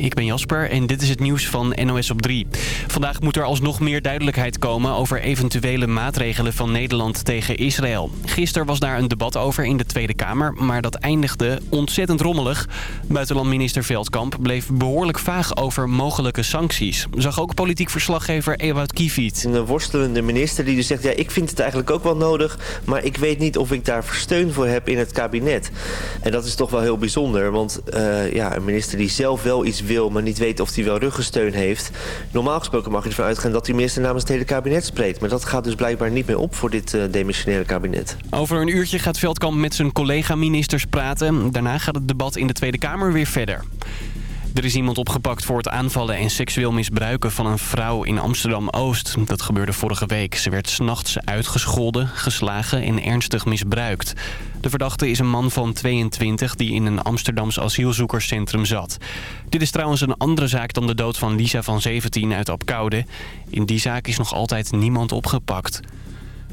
ik ben Jasper en dit is het nieuws van NOS op 3. Vandaag moet er alsnog meer duidelijkheid komen over eventuele maatregelen van Nederland tegen Israël. Gisteren was daar een debat over in de Tweede Kamer, maar dat eindigde ontzettend rommelig. Buitenlandminister Veldkamp bleef behoorlijk vaag over mogelijke sancties. Zag ook politiek verslaggever Ewout Kiefiet. Een worstelende minister die dus zegt, ja ik vind het eigenlijk ook wel nodig, maar ik weet niet of ik daar steun voor heb in het kabinet. En dat is toch wel heel bijzonder, want uh, ja, een minister die zelf wel iets wil, maar niet weet of hij wel ruggensteun heeft. Normaal gesproken mag je ervan uitgaan dat die minister namens het hele kabinet spreekt. Maar dat gaat dus blijkbaar niet meer op voor dit uh, demissionaire kabinet. Over een uurtje gaat Veldkamp met zijn collega-ministers praten. Daarna gaat het debat in de Tweede Kamer weer verder. Er is iemand opgepakt voor het aanvallen en seksueel misbruiken van een vrouw in Amsterdam-Oost. Dat gebeurde vorige week. Ze werd s'nachts uitgescholden, geslagen en ernstig misbruikt. De verdachte is een man van 22 die in een Amsterdams asielzoekerscentrum zat. Dit is trouwens een andere zaak dan de dood van Lisa van 17 uit Apkoude. In die zaak is nog altijd niemand opgepakt.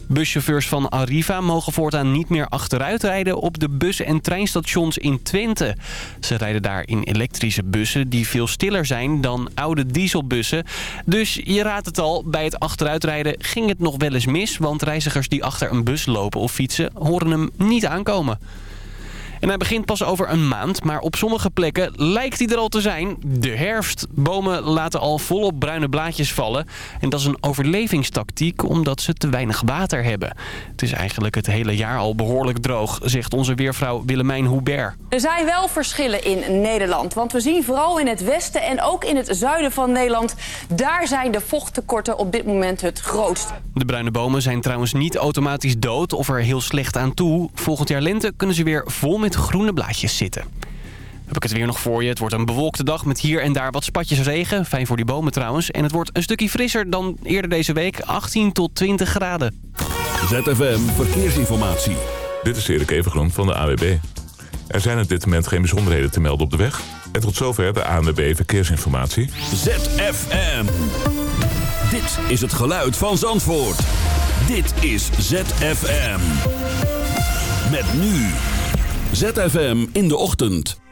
Buschauffeurs van Arriva mogen voortaan niet meer achteruit rijden op de bus- en treinstations in Twente. Ze rijden daar in elektrische bussen die veel stiller zijn dan oude dieselbussen. Dus je raadt het al, bij het achteruitrijden ging het nog wel eens mis... want reizigers die achter een bus lopen of fietsen horen hem niet aankomen. En hij begint pas over een maand, maar op sommige plekken lijkt hij er al te zijn. De herfst. Bomen laten al volop bruine blaadjes vallen. En dat is een overlevingstactiek omdat ze te weinig water hebben. Het is eigenlijk het hele jaar al behoorlijk droog, zegt onze weervrouw Willemijn Hubert. Er zijn wel verschillen in Nederland. Want we zien vooral in het westen en ook in het zuiden van Nederland... daar zijn de vochttekorten op dit moment het grootst. De bruine bomen zijn trouwens niet automatisch dood of er heel slecht aan toe. Volgend jaar lente kunnen ze weer vol met groene blaadjes zitten. Heb ik het weer nog voor je. Het wordt een bewolkte dag met hier en daar wat spatjes regen. Fijn voor die bomen trouwens. En het wordt een stukje frisser dan eerder deze week. 18 tot 20 graden. ZFM Verkeersinformatie. Dit is Erik Evengroen van de AWB. Er zijn op dit moment geen bijzonderheden te melden op de weg. En tot zover de ANWB Verkeersinformatie. ZFM. Dit is het geluid van Zandvoort. Dit is ZFM. Met nu... ZFM in de ochtend.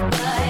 But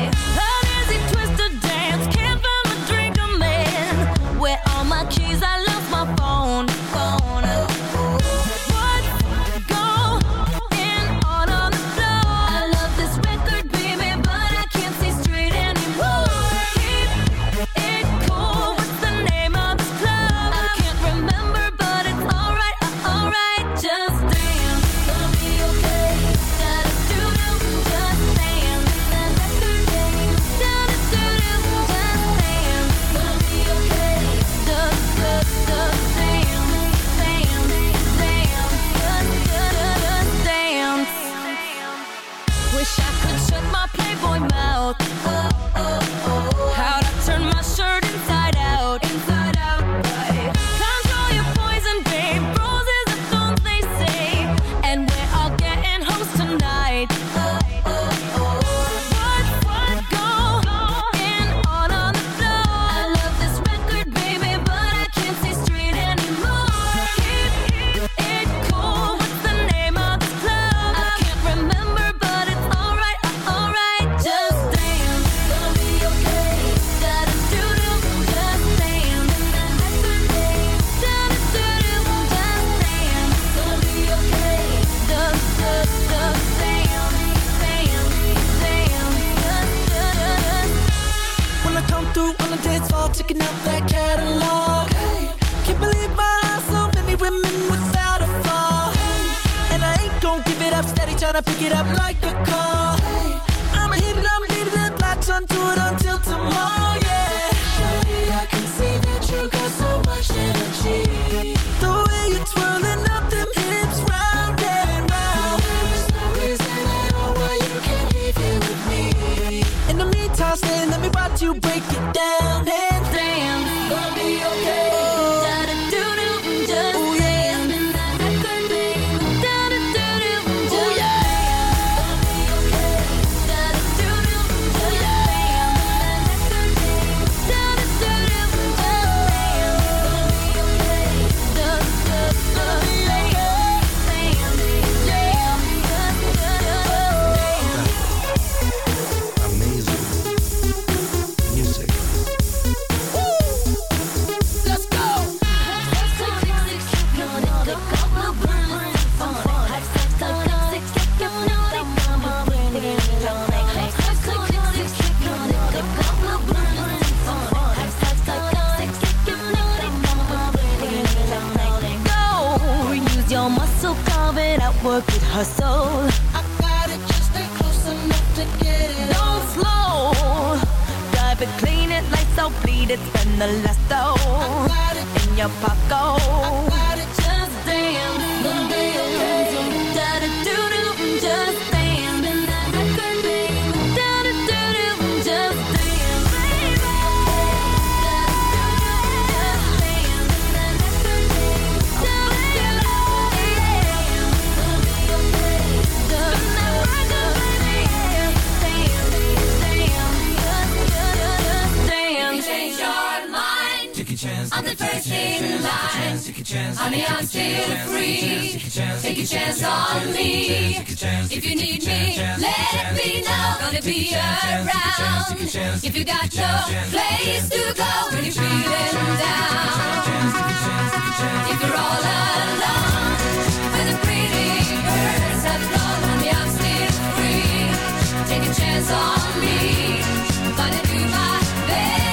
around. If you got no place to go when you're feeling down. If you're all alone, when the pretty birds have flown and the I'm free, take a chance on me. I gonna do my best.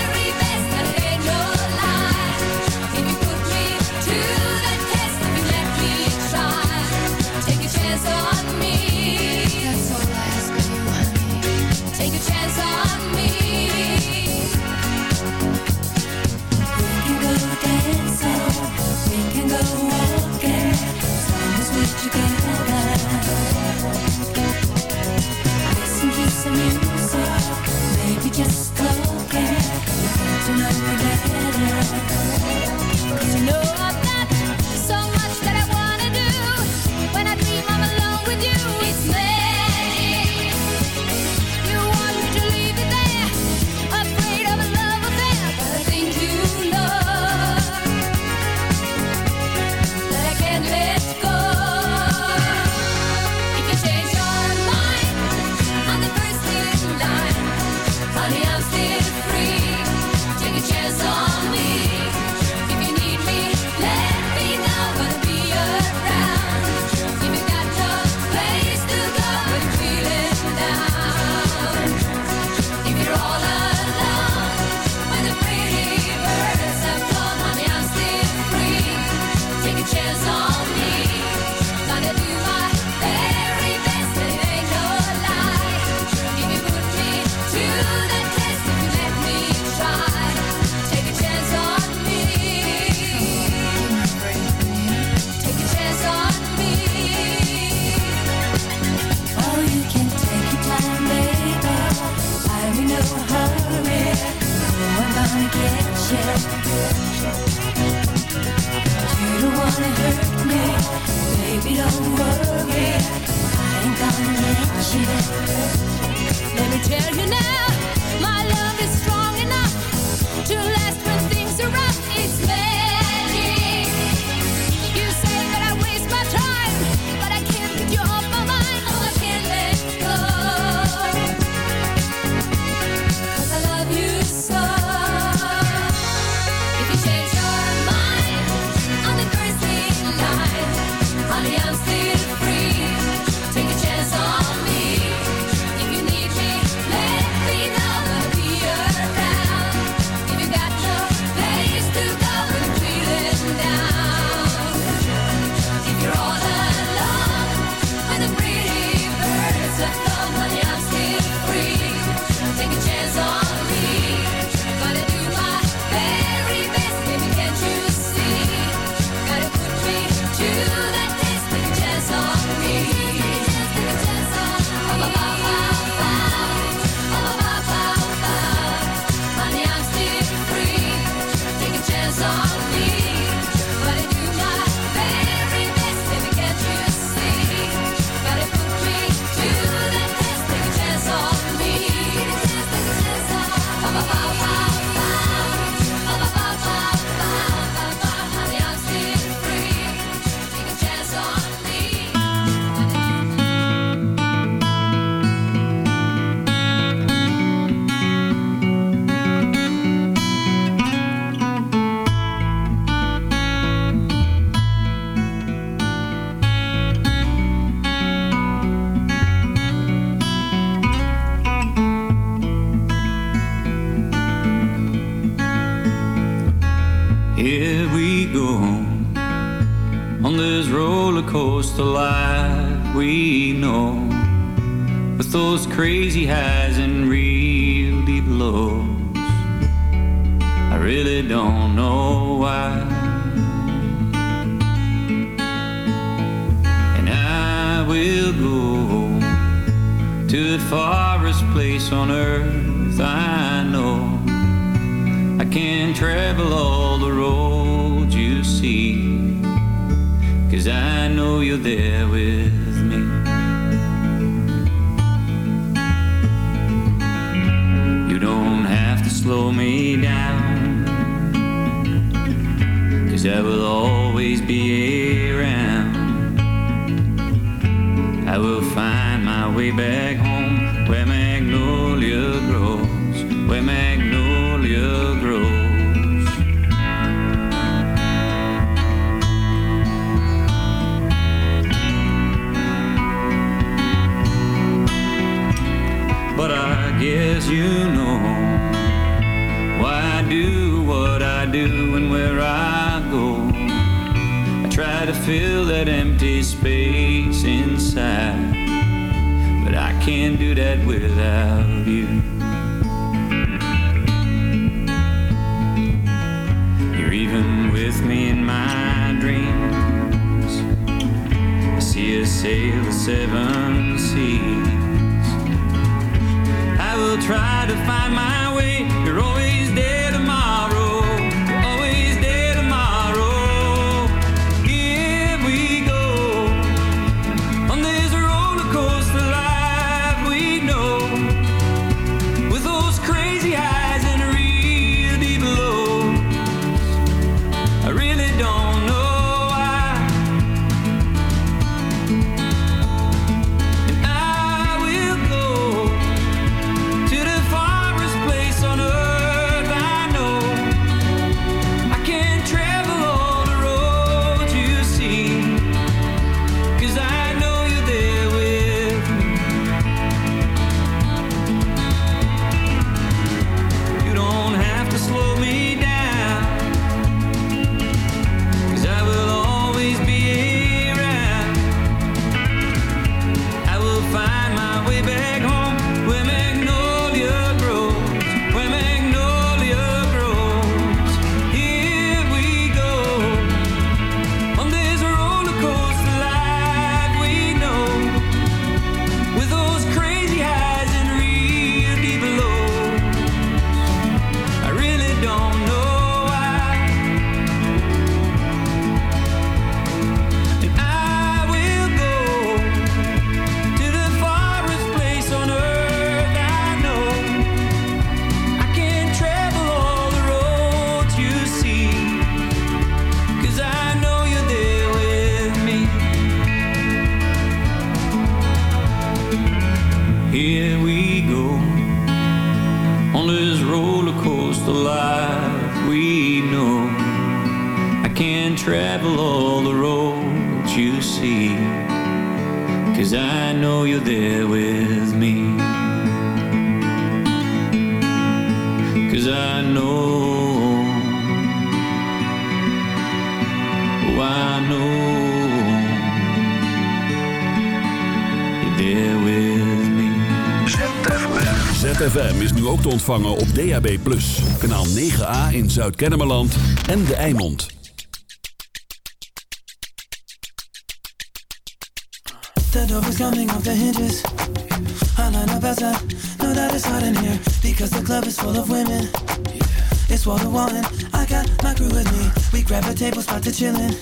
Crazy highs and sail the seven seas. I will try to find my way. You're always coaster life we know. I can't travel all the roads you see. Cause I know you're there with me. Cause I know. Oh, I know. ZFM is nu ook te ontvangen op DAB+. Kanaal 9A in Zuid-Kennemerland en De Eimond. The door is coming off the hinges. I line up outside, know that it's hot in here because the club is full of women. It's wall to wall and I got my crew with me. We grab a table spot to chillin'.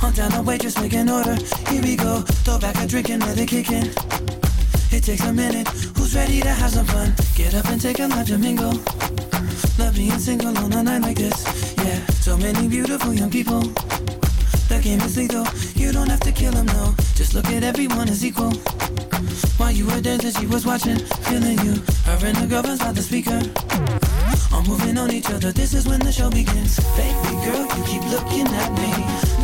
Hunt down a waitress, make an order. Here we go, throw back a drink and let it kick in. It takes a minute. Who's ready to have some fun? Get up and take a life to mingle. Love being single on a night like this. Yeah, so many beautiful young people. The game is lethal. You don't have to kill them, no. Just look at everyone as equal. While you were dancing, she was watching, feeling you. Her and the girlfriend's by the speaker. All moving on each other. This is when the show begins. Baby girl, you keep looking at me.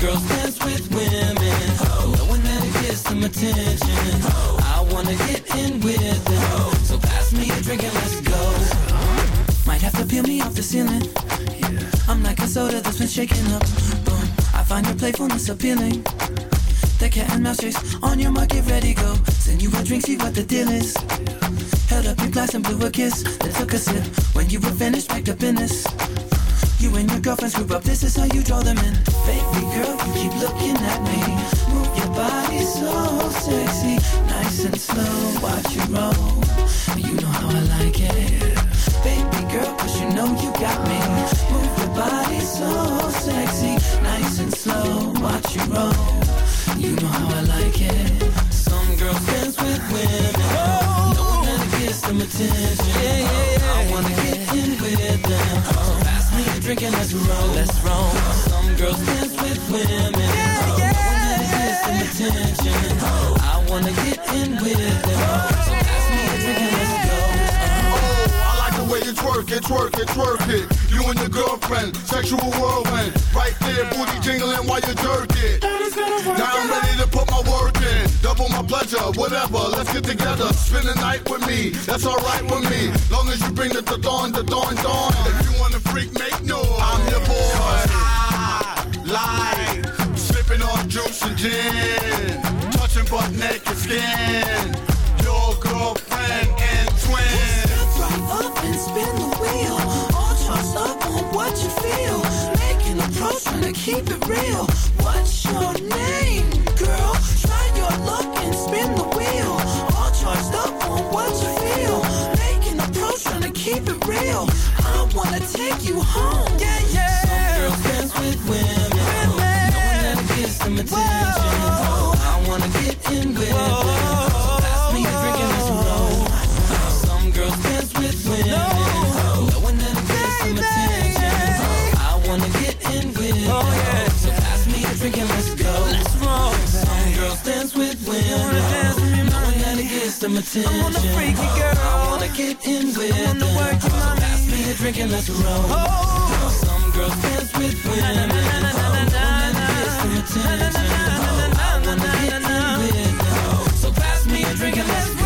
Girls dance with women, Oh. knowing that it gets some attention. Oh. I wanna get in with them. Oh. So pass me a drink and let's go. Might have to peel me off the ceiling. Yeah. I'm like a soda that's been shaken up. Boom. I find your playfulness appealing. The cat and mouse chase on your mark, get ready, go. Send you a drink, see what the deal is. Held up your glass and blew a kiss, then took a sip. When you were finished, up in this. You and your girlfriends group up, this is how you draw them in. Baby girl, you keep looking at me. Move your body so sexy. Nice and slow, watch you roll. You know how I like it. Baby girl, cause you know you got me. Move your body so sexy. Nice and slow, watch you roll. You know how I like it. Some girls dance with women. Knowing that it gets some attention. Yeah, yeah, yeah. I wanna get in with them. So pass me a drink and let's roll. Let's roll. Some girls dance with women. Knowing that it gets some attention. I wanna get in with them. So pass me a drink and let's go. Oh, I like the way you twerk it, twerk it, twerk it. You and your girlfriend, sexual whirlwind. Right there, booty jingling while you jerk it. Now I'm ready to put my work in. Double my pleasure, whatever. Let's get together. Spend the night with me. That's alright with me. Long as you bring the the dawn, the dawn, dawn. If you wanna freak, make noise. I'm your boy. I like sipping on juice and gin. Touching butt naked skin. Your girlfriend and twin. Right up and spin the wheel. Trying to keep it real. What's your name, girl? Try your luck and spin the wheel. All charged up on what you feel. Making a pro, trying to keep it real. I wanna take you home. Some attention. I wanna freaky girl. I wanna get in with them. So pass me a drink and let's roll. Some girls dance with women. Knowing that it gets some attention. I wanna get in with them. So pass me a drink and let's go.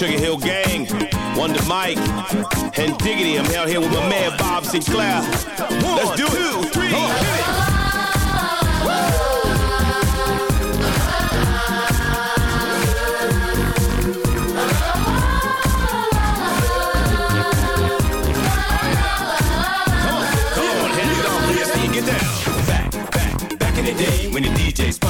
Sugarhill Gang, Wonder Mike, and Diggity. I'm out here with my man Bob Sinclar. Let's do it. Two, three, hit it. Come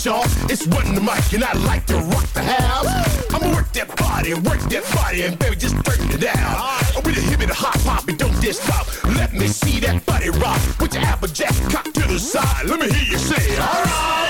Yes, y'all. It's the Mic, and I like to rock the house. I'ma work that body, work that body, and baby, just turn it down. I'm with a hip and a hop hop, and don't diss stop. Let me see that body rock. Put your applejack cock to the side. Let me hear you say, alright.